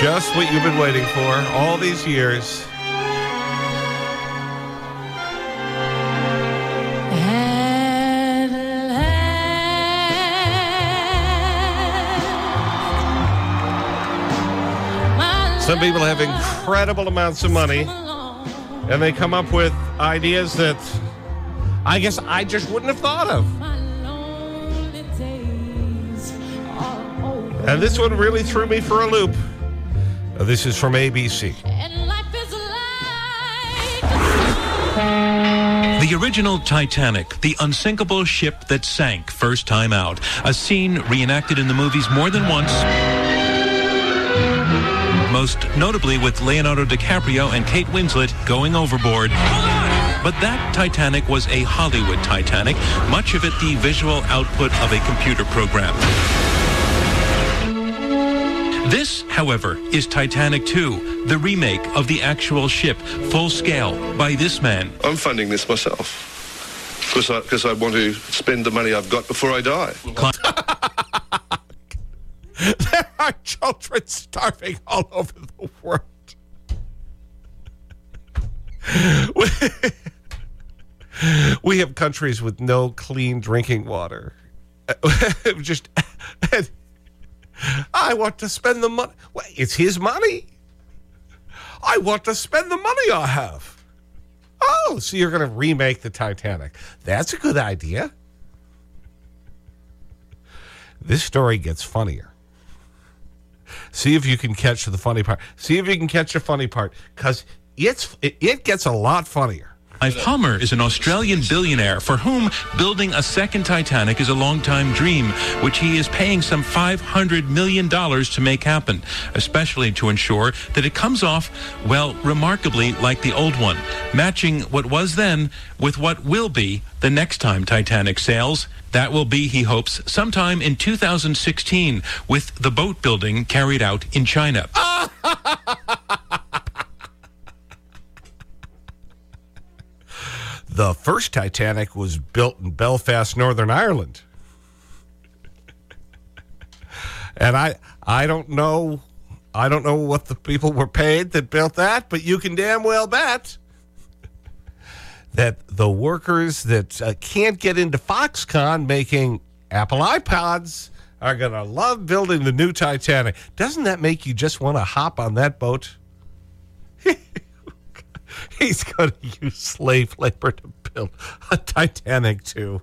Just what you've been waiting for all these years. Some people have incredible amounts of money and they come up with ideas that I guess I just wouldn't have thought of. And this one really threw me for a loop. Uh, This is from ABC. The original Titanic, the unsinkable ship that sank first time out. A scene reenacted in the movies more than once. Most notably with Leonardo DiCaprio and Kate Winslet going overboard. But that Titanic was a Hollywood Titanic, much of it the visual output of a computer program. This, however, is Titanic 2, the remake of the actual ship, full scale, by this man. I'm funding this myself because I, because I want to spend the money I've got before I die. There are children starving all over the world. we have countries with no clean drinking water. Just, I want to spend the money. Well, it's his money. I want to spend the money I have. Oh, so you're going to remake the Titanic. That's a good idea. This story gets funnier. See if you can catch the funny part. See if you can catch the funny part because it's, it, it gets a lot funnier. Palmer is an Australian billionaire for whom building a second Titanic is a long-time dream, which he is paying some $500 million to make happen, especially to ensure that it comes off, well, remarkably like the old one, matching what was then with what will be the next time Titanic sails. That will be, he hopes, sometime in 2016, with the boat building carried out in China. The first Titanic was built in Belfast, Northern Ireland. and I, I don't know, I don't know what the people were paid that built that, but you can damn well bet that the workers that uh, can't get into Foxconn making Apple iPods are going to love building the new Titanic. Doesn't that make you just want to hop on that boat? He's going to use slave labor to build a Titanic, too.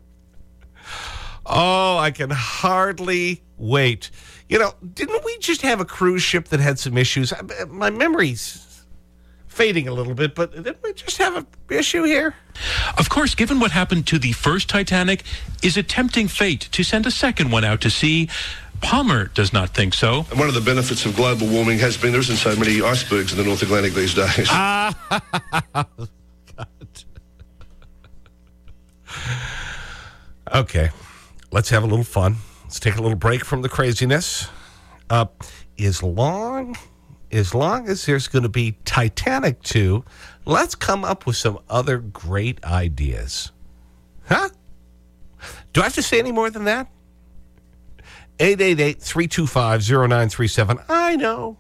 Oh, I can hardly wait. You know, didn't we just have a cruise ship that had some issues? My memory's fading a little bit, but didn't we just have an issue here? Of course, given what happened to the first Titanic, is it tempting fate to send a second one out to sea? Palmer does not think so. And one of the benefits of global warming has been there isn't so many icebergs in the North Atlantic these days. Ah, Okay, let's have a little fun. Let's take a little break from the craziness. Uh, as long as long as there's going to be Titanic 2, let's come up with some other great ideas. Huh? Do I have to say any more than that? 888-325-0937. I know.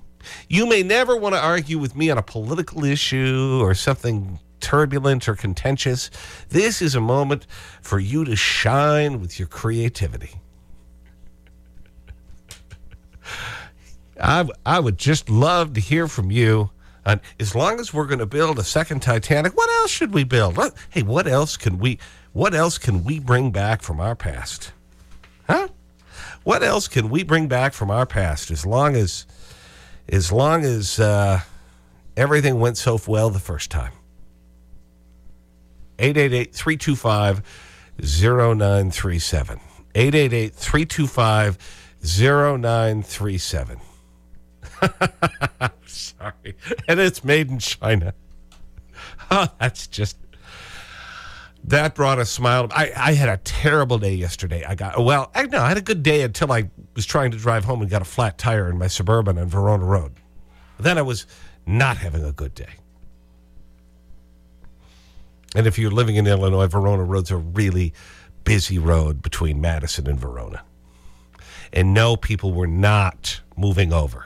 You may never want to argue with me on a political issue or something turbulent or contentious. This is a moment for you to shine with your creativity. I, I would just love to hear from you. And as long as we're going to build a second Titanic, what else should we build? Hey, what else can we what else can we bring back from our past? Huh? What else can we bring back from our past as long as as long as uh, everything went so well the first time? 888-325-0937. 888-325-0937. Sorry. And it's made in China. Oh, that's just, that brought a smile. I, I had a terrible day yesterday. I got, well, I, no, I had a good day until I was trying to drive home and got a flat tire in my Suburban on Verona Road. Then I was not having a good day. And if you're living in Illinois, Verona Road's a really busy road between Madison and Verona. And no, people were not moving over.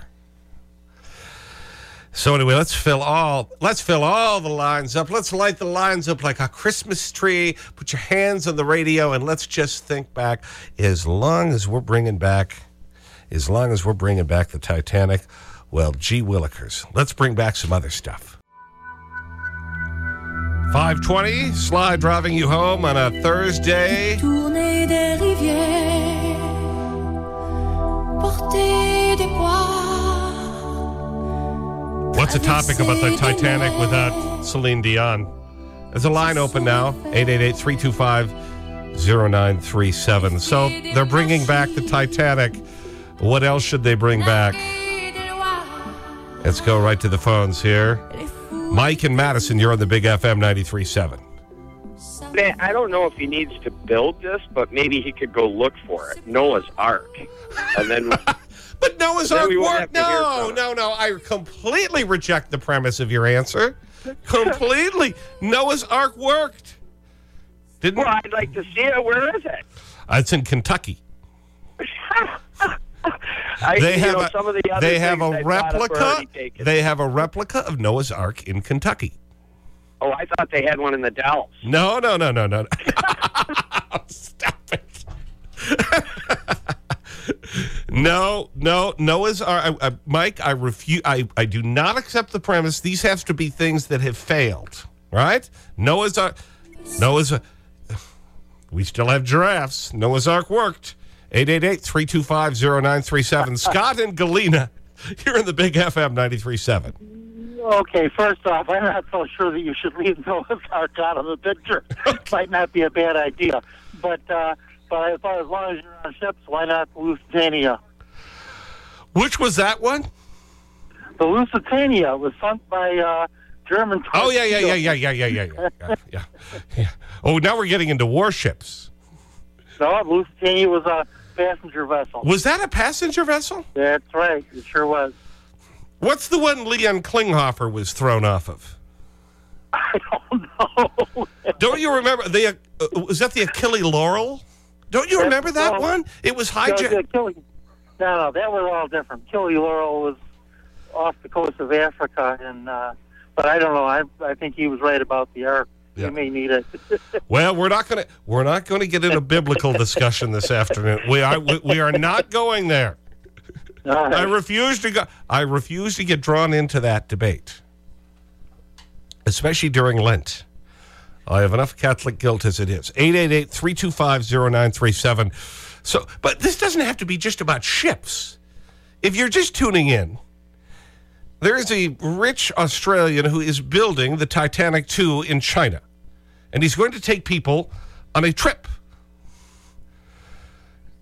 So anyway, let's fill all, let's fill all the lines up. Let's light the lines up like a Christmas tree. Put your hands on the radio and let's just think back. As long as we're bringing back, as long as we're bringing back the Titanic, well, gee willikers. Let's bring back some other stuff. 520, Sly driving you home on a Thursday. Tourner des rivières, des poids. What's a topic about the Titanic without Celine Dion? There's a line open now 888 325 0937. So they're bringing back the Titanic. What else should they bring back? Let's go right to the phones here. Mike and Madison, you're on the Big FM 93.7. Man, I don't know if he needs to build this, but maybe he could go look for it. Noah's Ark. And then But Noah's Ark worked. have to hear No, no, no. I completely reject the premise of your answer. completely. Noah's Ark worked. Didn't well, I'd like to see it. Where is it? Uh, It's in Kentucky. I, They have know, a, some of the other they have a I've replica. They have a replica of Noah's Ark in Kentucky. oh, I thought they had one in the Dells. No, no, no, no, no. no, no, Noah's Ark. Uh, I, I, Mike, I refuse. I, I do not accept the premise. These have to be things that have failed, right? Noah's Ark. Uh, Noah's Ark. Uh, we still have giraffes. Noah's Ark worked. 888-325-0937. Scott and Galena, you're in the Big FM 93.7. Okay, first off, I'm not so sure that you should leave Noah's Ark out of the picture. Might not be a bad idea. But, uh, but I thought as long as you're on ships, why not Lusitania? Which was that one? The Lusitania was sunk by uh, German Oh, yeah, yeah, yeah, yeah, yeah, yeah, yeah, yeah, yeah, yeah. Oh, now we're getting into warships. No, Lusitania was a passenger vessel. Was that a passenger vessel? That's right. It sure was. What's the one Leon Klinghoffer was thrown off of? I don't know. Don't you remember? The, uh, was that the Achille Lauro? Don't you That's remember that the- one? It was hijacked. No, no, that was all different. Killy Laurel was off the coast of Africa, and uh, but I don't know. I I think he was right about the ark. Yeah. We may need it. Well, we're not going to we're not going to get into a biblical discussion this afternoon. We are we, we are not going there. Right. I refuse to go. I refuse to get drawn into that debate, especially during Lent. I have enough Catholic guilt as it is. 888-325-0937. So, but this doesn't have to be just about ships. If you're just tuning in, there is a rich Australian who is building the Titanic 2 in China. And he's going to take people on a trip.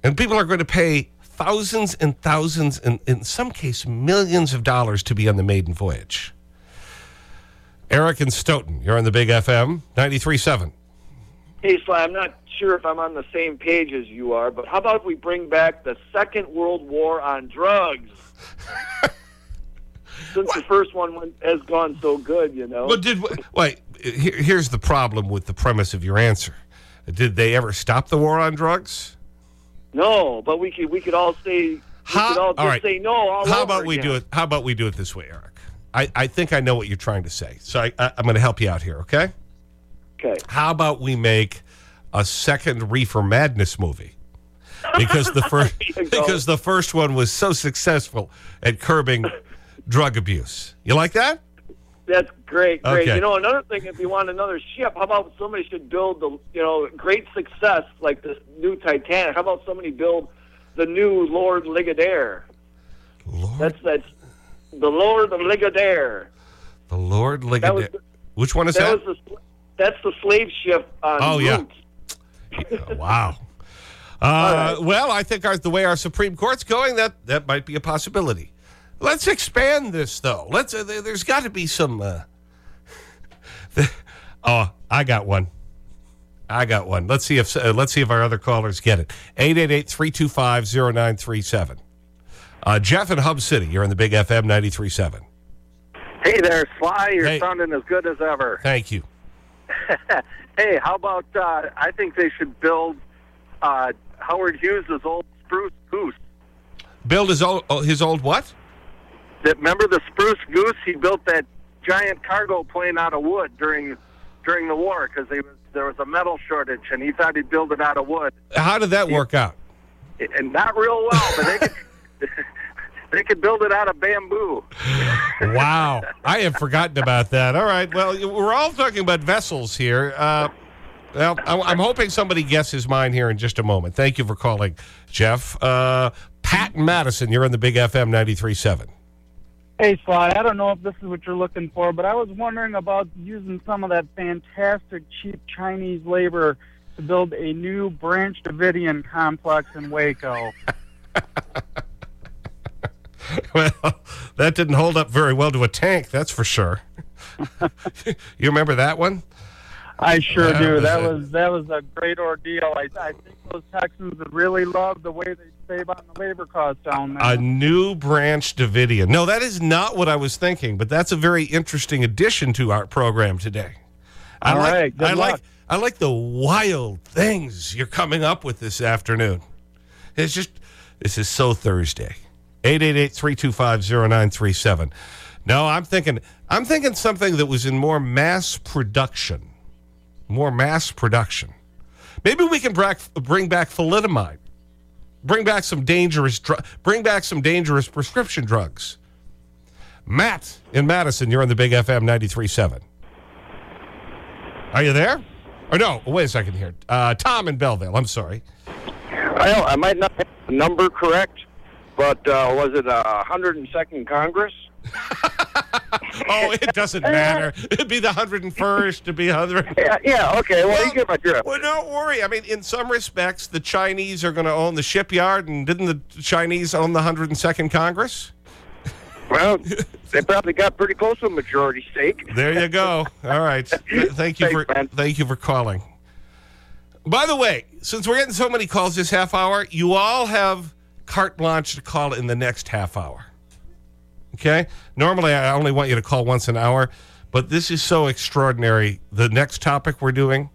And people are going to pay thousands and thousands, and in some case, millions of dollars to be on the maiden voyage. Eric and Stoughton, you're on the Big FM 93.7. Hey, Sly, I'm not sure if I'm on the same page as you are, but how about we bring back the Second World War on drugs? Since the first one went, has gone so good, you know. Well, did, wait, here, here's the problem with the premise of your answer. Did they ever stop the war on drugs? no, but we could we could all say How- all all right. say no. All How about we again. do it? How about we do it this way, Eric? I, I think I know what you're trying to say. So I, I, I'm going to help you out here, okay? Okay. How about we make a second Reefer Madness movie? Because the first There you go. because the first one was so successful at curbing drug abuse. You like that? That's great, great. Okay. You know, another thing, if you want another ship, how about somebody should build the, you know, great success like this new Titanic? How about somebody build the new Lord Ligonier? Lord, That's that's the Lord of Ligonier. the Lord the- Which one is that? That the that's the slave ship on Oh, yeah. Roots. wow. Uh, Well, I think our, the way our Supreme Court's going, that, that might be a possibility. Let's expand this, though. Let's, uh, there, has got to be some. Uh, oh, I got one. I got one. Let's see if, uh, let's see if our other callers get it. 888-325-0937. Uh, Jeff in Hub City, you're in the Big FM 93.7. Hey there, Sly. You're Hey. sounding as good as ever. Thank you. hey, how about uh, I think they should build uh, Howard Hughes' old spruce goose. Build his old, oh, his old what? that remember the Spruce Goose? He built that giant cargo plane out of wood during during the war because there was a metal shortage, and he thought he'd build it out of wood. How did that work out? And not real well, but they could they could build it out of bamboo. Wow. I have forgotten about that. All right. Well, we're all talking about vessels here. Uh, well, I- I'm hoping somebody guesses mine here in just a moment. Thank you for calling, Jeff. Uh, Pat Madison, you're on the Big FM 93.7. Hey, Sly, I don't know if this is what you're looking for, but I was wondering about using some of that fantastic cheap Chinese labor to build a new Branch Davidian complex in Waco. Well, that didn't hold up very well to a tank, that's for sure. you remember that one? I sure do. That was that was a great ordeal. I, I think those Texans really love the way they save on the labor costs down there. A new branch Davidian. No, that is not what I was thinking, but that's a very interesting addition to our program today. I All like, right, I like. I like the wild things you're coming up with this afternoon. It's just, this is so Thursday. 888-325-0937. No, I'm thinking, I'm thinking something that was in more mass production. More mass production. Maybe we can bring back thalidomide. Bring back some dangerous, bring back some dangerous prescription drugs. Matt in Madison, you're on the Big FM 93.7. Are you there? Or no, wait a second here. Uh, Tom in Belleville, I'm sorry. Well, I might not have the number correct, but uh, was it uh, 102nd Congress? Oh, it doesn't matter. It'd be the 101st, it'd be 100. Yeah, yeah okay. Well, you get my drift. Well, don't worry. I mean, in some respects, the Chinese are going to own the shipyard, and didn't the Chinese own the 102nd Congress? Well, they probably got pretty close to a majority stake. There you go. All right. Thank you for man. thank you for calling. By the way, since we're getting so many calls this half hour, you all have carte blanche to call in the next half hour. Okay? Normally, I only want you to call once an hour, but this is so extraordinary. The next topic we're doing,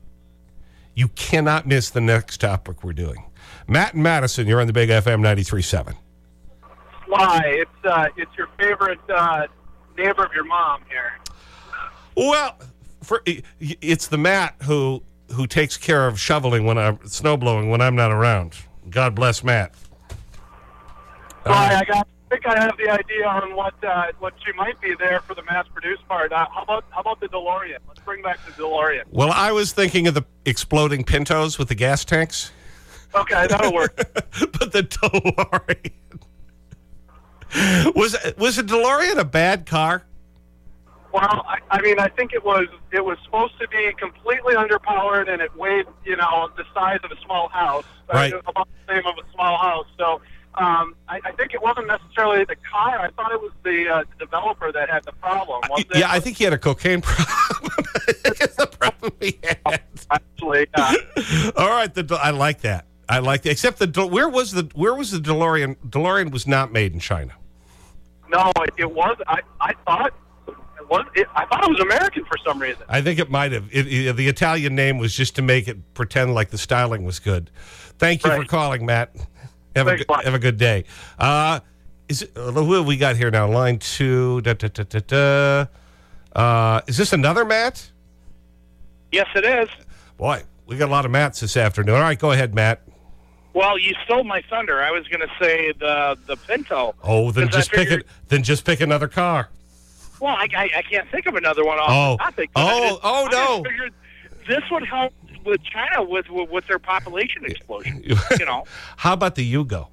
you cannot miss the next topic we're doing. Matt and Madison, you're on the Big FM 93.7. Why? It's uh, it's your favorite uh, neighbor of your mom here. Well, for, it's the Matt who who takes care of shoveling when I'm snow blowing when I'm not around. God bless Matt. I got. I think I have the idea on what uh, what you might be there for the mass-produced part. Uh, how about how about the DeLorean? Let's bring back the DeLorean. Well, I was thinking of the exploding Pintos with the gas tanks, Okay, that'll work. but the DeLorean was was a DeLorean a bad car? Well, I, I mean, I think it was it was supposed to be completely underpowered, and it weighed, you know, the size of a small house, Right. about the same of a small house. So um, I, I think it wasn't necessarily the car. I thought it was the, uh, the developer that had the problem. Wasn't it? Yeah, I think he had a cocaine problem. That's the problem he had. actually. Uh, All right, the, I like that. I like that. Except the where was the where was the DeLorean? DeLorean was not made in China. no, it, it was. I, I thought it was. It, I thought it was American for some reason. I think it might have. It, it- the Italian name was just to make it pretend like the styling was good. Thank you for calling, Matt. Have a, Thanks, good- have a good day. Uh, is it, uh, who have we got here now? Line two. Da, da, da, da, da. Uh, is this another Matt? Yes, it is. Boy, we got a lot of Matts this afternoon. All right, go ahead, Matt. Well, you stole my thunder. I was going to say the the Pinto. Oh, then just pick it. Then just pick another car. Well, I, I, I can't think of another one off Oh. the topic. Oh, I just- oh, no. this would help with China with with, with their population explosion. you know. How about the Yugo?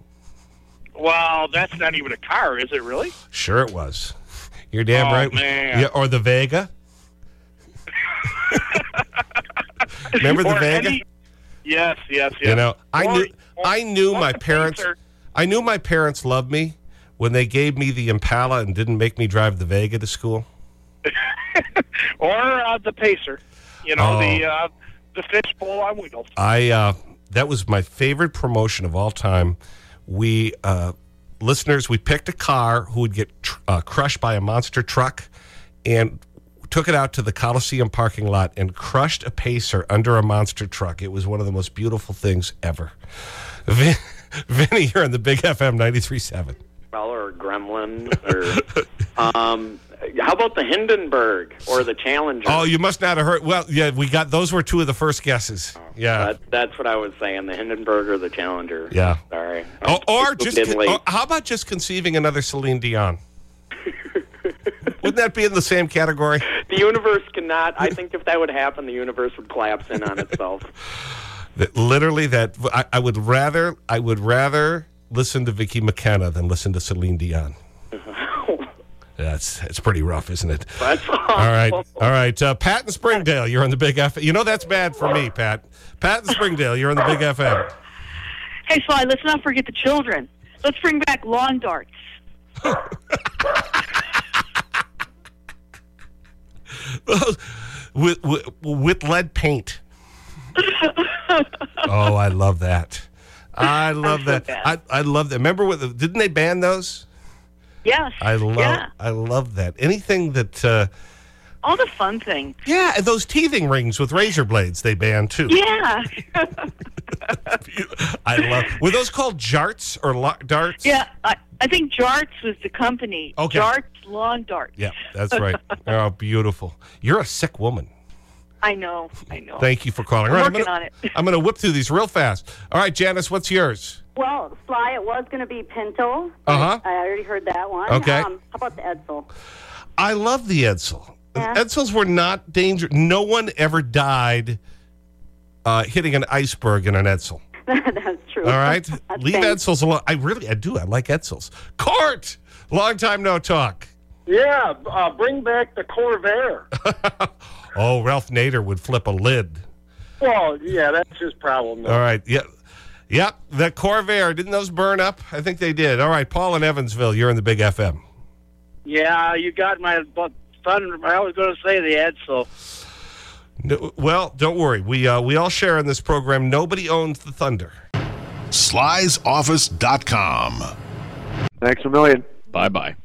Well, that's not even a car, is it really? Sure, it was. You're damn Oh, right. man. Yeah, or the Vega. Remember the Or Vega? any- Yes, yes, yes. You know, I Or- knew or- I knew my parents. I knew my parents loved me when they gave me the Impala and didn't make me drive the Vega to school. or uh, the Pacer. You know, Oh. the uh, the fishbowl on wheels. I uh, that was my favorite promotion of all time. We uh, listeners, we picked a car who would get tr uh, crushed by a monster truck, and took it out to the Coliseum parking lot and crushed a pacer under a monster truck. It was one of the most beautiful things ever. Vin Vinny, you're on the Big FM 93.7. Spell or Gremlin or um, how about the Hindenburg or the Challenger? Oh, you must not have heard. Well, yeah, we got those were two of the first guesses. Oh, yeah. That, that's what I was saying. The Hindenburg or the Challenger. Yeah. Sorry. Oh, or just late. oh, how about just conceiving another Celine Dion? Wouldn't that be in the same category? The universe cannot. I think if that would happen, the universe would collapse in on itself. That literally, that I, I would rather I would rather listen to Vicki McKenna than listen to Celine Dion. That's it's pretty rough, isn't it? That's All right, all right. Uh, Pat in Springdale, you're on the Big F. You know that's bad for me, Pat. Pat in Springdale, you're on the Big FM. Hey, Sly, let's not forget the children. Let's bring back lawn darts. with, with with lead paint. oh, I love that. I love so that. bad. I I love that. Remember what? the- Didn't they ban those? Yes. I love. Yeah. I love that. Anything that. Uh, All the fun things. yeah, and those teething rings with razor blades they banned too. Yeah. I love. Were those called jarts or darts? yeah. I, I think Jarts was the company. Okay. Jarts Lawn Darts. Yeah, that's right. oh, beautiful. You're a sick woman. I know. I know. Thank you for calling. I'm right, working gonna, on it. I'm going to whip through these real fast. All right, Janice, what's yours? Well, Sly, it was going to be Pinto. Uh-huh. I already heard that one. Okay. Um, how about the Edsel? I love the Edsel. Yeah. Edsels were not dangerous. No one ever died uh, hitting an iceberg in an Edsel. That's true. All right? That's Leave thanks. Edsels alone. I really, I do. I like Edsels. Court! Long time no talk. Yeah, uh, bring back the Corvair. Oh, Ralph Nader would flip a lid. well, yeah, that's his problem. Though. All right. Yep. Yep. The Corvair. Didn't those burn up? I think they did. All right. Paul in Evansville. You're in the Big FM. Yeah, you got my thunder. I was going to say the Edsel. No, well, don't worry. We, uh, we all share in this program. Nobody owns the Thunder. Sly'sOffice.com. Thanks a million. Bye bye.